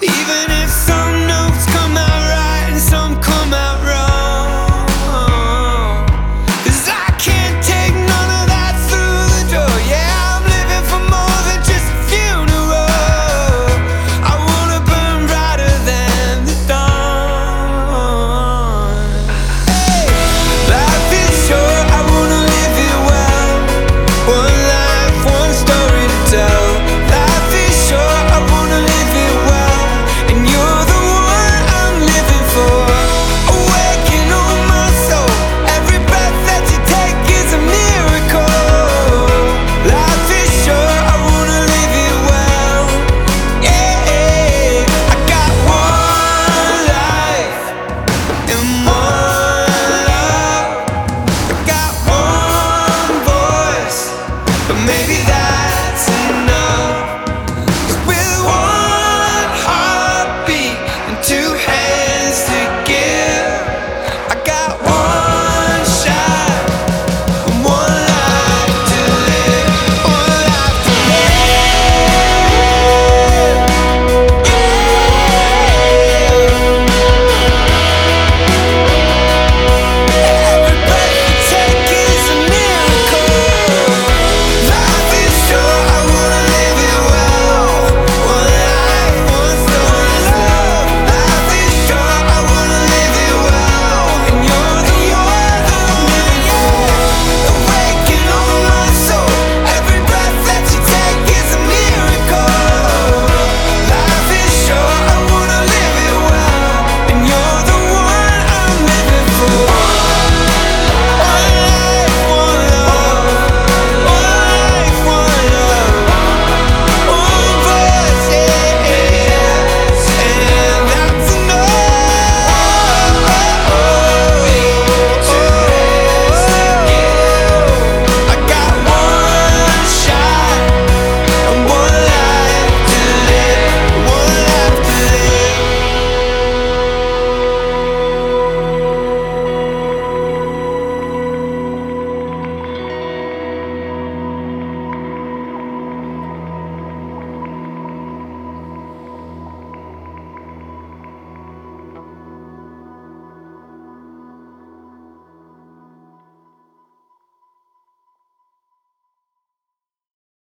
Even